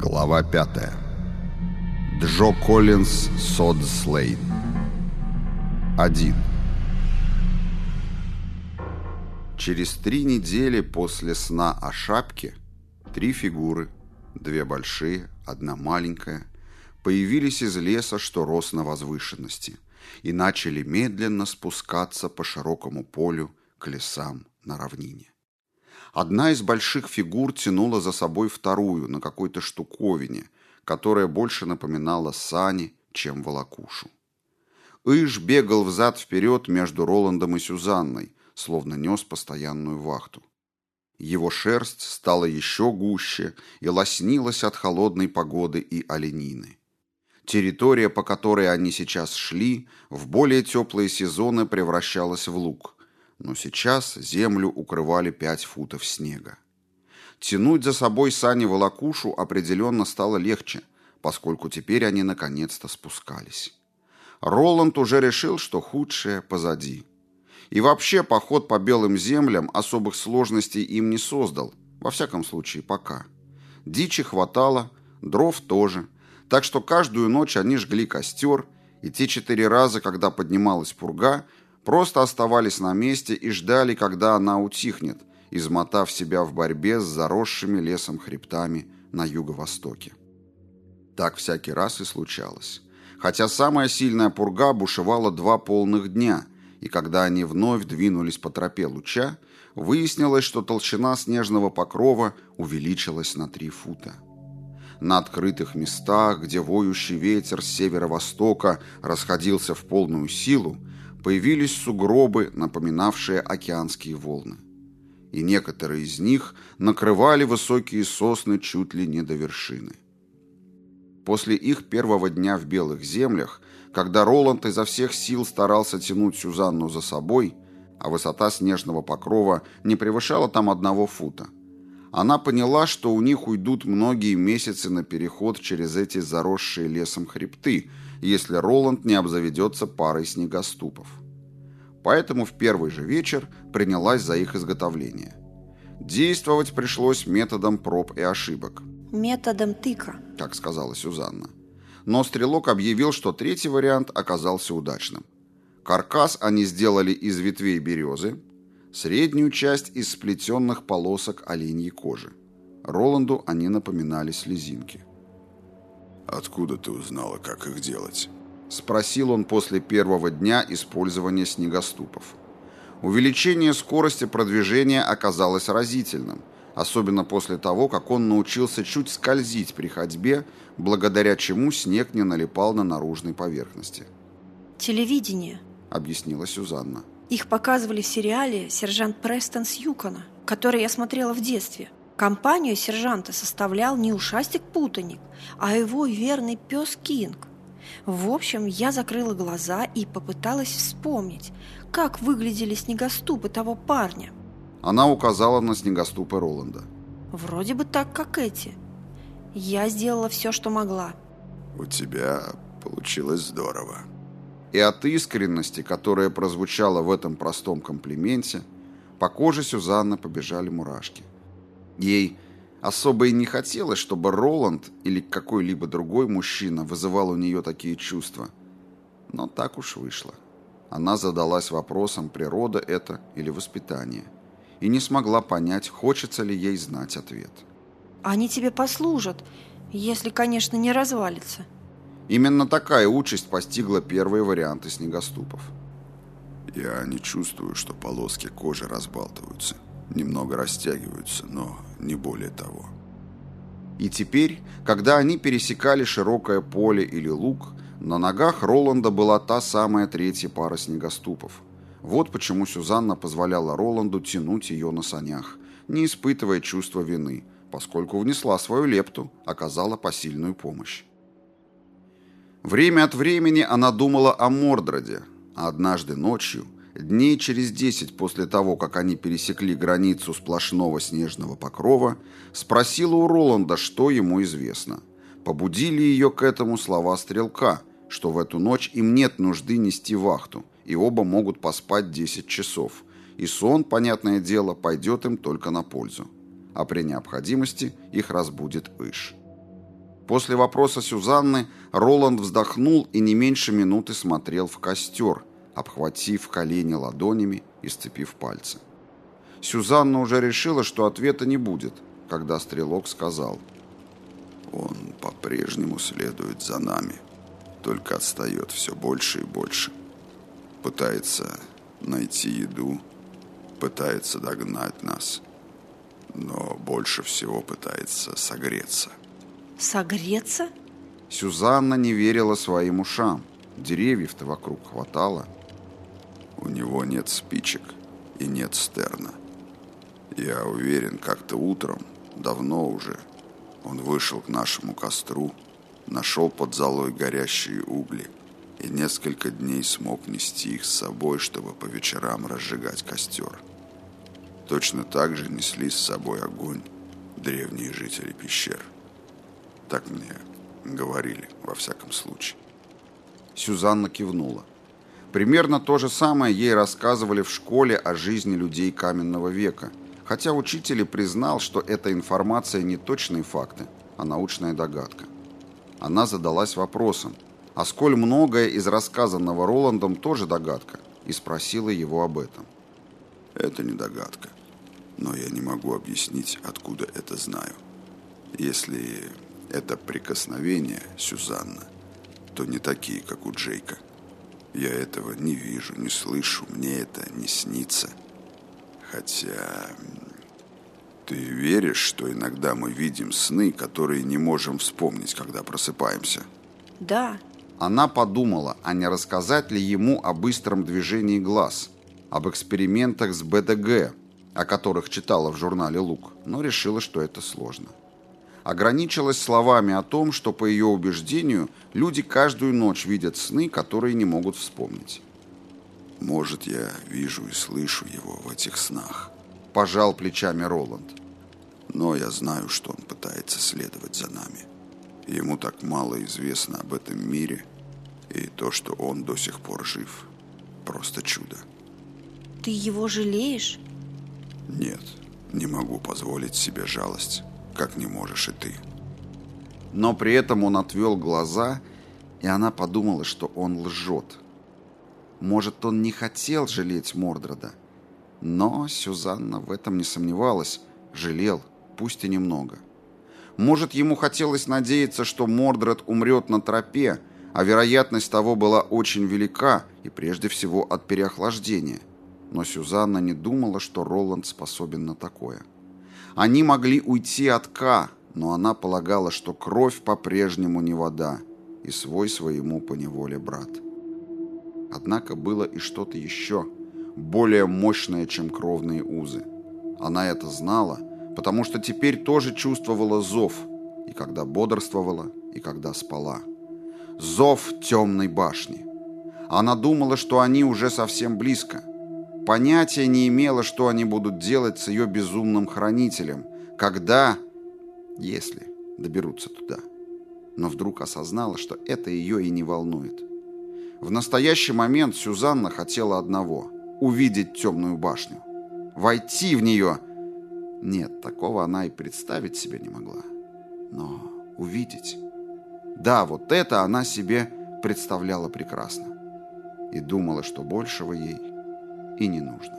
Глава 5. Джо Коллинз Сод Слейн 1. Через три недели после сна о шапке три фигуры, две большие, одна маленькая, появились из леса, что рос на возвышенности, и начали медленно спускаться по широкому полю к лесам на равнине. Одна из больших фигур тянула за собой вторую на какой-то штуковине, которая больше напоминала сани, чем волокушу. Иш бегал взад-вперед между Роландом и Сюзанной, словно нес постоянную вахту. Его шерсть стала еще гуще и лоснилась от холодной погоды и оленины. Территория, по которой они сейчас шли, в более теплые сезоны превращалась в луг – но сейчас землю укрывали пять футов снега. Тянуть за собой сани волокушу определенно стало легче, поскольку теперь они наконец-то спускались. Роланд уже решил, что худшее позади. И вообще поход по белым землям особых сложностей им не создал, во всяком случае пока. Дичи хватало, дров тоже, так что каждую ночь они жгли костер, и те четыре раза, когда поднималась пурга, просто оставались на месте и ждали, когда она утихнет, измотав себя в борьбе с заросшими лесом хребтами на юго-востоке. Так всякий раз и случалось. Хотя самая сильная пурга бушевала два полных дня, и когда они вновь двинулись по тропе луча, выяснилось, что толщина снежного покрова увеличилась на три фута. На открытых местах, где воющий ветер с северо-востока расходился в полную силу, появились сугробы, напоминавшие океанские волны. И некоторые из них накрывали высокие сосны чуть ли не до вершины. После их первого дня в Белых землях, когда Роланд изо всех сил старался тянуть Сюзанну за собой, а высота снежного покрова не превышала там одного фута, она поняла, что у них уйдут многие месяцы на переход через эти заросшие лесом хребты, если Роланд не обзаведется парой снегоступов. Поэтому в первый же вечер принялась за их изготовление. Действовать пришлось методом проб и ошибок. Методом тыка, как сказала Сюзанна. Но стрелок объявил, что третий вариант оказался удачным. Каркас они сделали из ветвей березы, среднюю часть из сплетенных полосок оленьей кожи. Роланду они напоминали слезинки. «Откуда ты узнала, как их делать?» Спросил он после первого дня использования снегоступов. Увеличение скорости продвижения оказалось разительным, особенно после того, как он научился чуть скользить при ходьбе, благодаря чему снег не налипал на наружной поверхности. «Телевидение», — объяснила Сюзанна. «Их показывали в сериале «Сержант Престон с Юкона», который я смотрела в детстве. Компанию сержанта составлял не ушастик-путаник, а его верный пес Кинг. В общем, я закрыла глаза и попыталась вспомнить, как выглядели снегоступы того парня. Она указала на снегоступы Роланда. Вроде бы так, как эти. Я сделала все, что могла. У тебя получилось здорово. И от искренности, которая прозвучала в этом простом комплименте, по коже Сюзанны побежали мурашки. Ей особо и не хотелось, чтобы Роланд или какой-либо другой мужчина вызывал у нее такие чувства. Но так уж вышло. Она задалась вопросом, природа это или воспитание, и не смогла понять, хочется ли ей знать ответ. «Они тебе послужат, если, конечно, не развалится». Именно такая участь постигла первые варианты снегоступов. «Я не чувствую, что полоски кожи разбалтываются», немного растягиваются, но не более того. И теперь, когда они пересекали широкое поле или луг, на ногах Роланда была та самая третья пара снегоступов. Вот почему Сюзанна позволяла Роланду тянуть ее на санях, не испытывая чувства вины, поскольку внесла свою лепту, оказала посильную помощь. Время от времени она думала о Мордроде, а однажды ночью – Дней через десять после того, как они пересекли границу сплошного снежного покрова, спросила у Роланда, что ему известно. Побудили ее к этому слова стрелка, что в эту ночь им нет нужды нести вахту, и оба могут поспать 10 часов, и сон, понятное дело, пойдет им только на пользу. А при необходимости их разбудит Иш. После вопроса Сюзанны Роланд вздохнул и не меньше минуты смотрел в костер, обхватив колени ладонями и сцепив пальцы. Сюзанна уже решила, что ответа не будет, когда стрелок сказал «Он по-прежнему следует за нами, только отстает все больше и больше. Пытается найти еду, пытается догнать нас, но больше всего пытается согреться». Согреться? Сюзанна не верила своим ушам. Деревьев-то вокруг хватало. У него нет спичек и нет стерна. Я уверен, как-то утром, давно уже, он вышел к нашему костру, нашел под золой горящие угли и несколько дней смог нести их с собой, чтобы по вечерам разжигать костер. Точно так же несли с собой огонь древние жители пещер. Так мне говорили, во всяком случае. Сюзанна кивнула. Примерно то же самое ей рассказывали в школе о жизни людей каменного века, хотя учитель и признал, что эта информация не точные факты, а научная догадка. Она задалась вопросом, а сколь многое из рассказанного Роландом тоже догадка, и спросила его об этом. Это не догадка, но я не могу объяснить, откуда это знаю. Если это прикосновение, Сюзанна, то не такие, как у Джейка. Я этого не вижу, не слышу, мне это не снится. Хотя... Ты веришь, что иногда мы видим сны, которые не можем вспомнить, когда просыпаемся? Да. Она подумала, а не рассказать ли ему о быстром движении глаз, об экспериментах с БДГ, о которых читала в журнале «Лук», но решила, что это сложно ограничилась словами о том, что, по ее убеждению, люди каждую ночь видят сны, которые не могут вспомнить. «Может, я вижу и слышу его в этих снах», – пожал плечами Роланд. «Но я знаю, что он пытается следовать за нами. Ему так мало известно об этом мире, и то, что он до сих пор жив, просто чудо». «Ты его жалеешь?» «Нет, не могу позволить себе жалость» как не можешь и ты. Но при этом он отвел глаза, и она подумала, что он лжет. Может, он не хотел жалеть Мордрода, но Сюзанна в этом не сомневалась, жалел, пусть и немного. Может, ему хотелось надеяться, что Мордред умрет на тропе, а вероятность того была очень велика, и прежде всего от переохлаждения. Но Сюзанна не думала, что Роланд способен на такое. Они могли уйти от К, но она полагала, что кровь по-прежнему не вода, и свой своему поневоле брат. Однако было и что-то еще, более мощное, чем кровные узы. Она это знала, потому что теперь тоже чувствовала зов, и когда бодрствовала, и когда спала. Зов темной башни. Она думала, что они уже совсем близко, Понятия не имела, что они будут делать с ее безумным хранителем, когда, если доберутся туда. Но вдруг осознала, что это ее и не волнует. В настоящий момент Сюзанна хотела одного – увидеть темную башню. Войти в нее. Нет, такого она и представить себе не могла. Но увидеть. Да, вот это она себе представляла прекрасно. И думала, что большего ей и не нужно.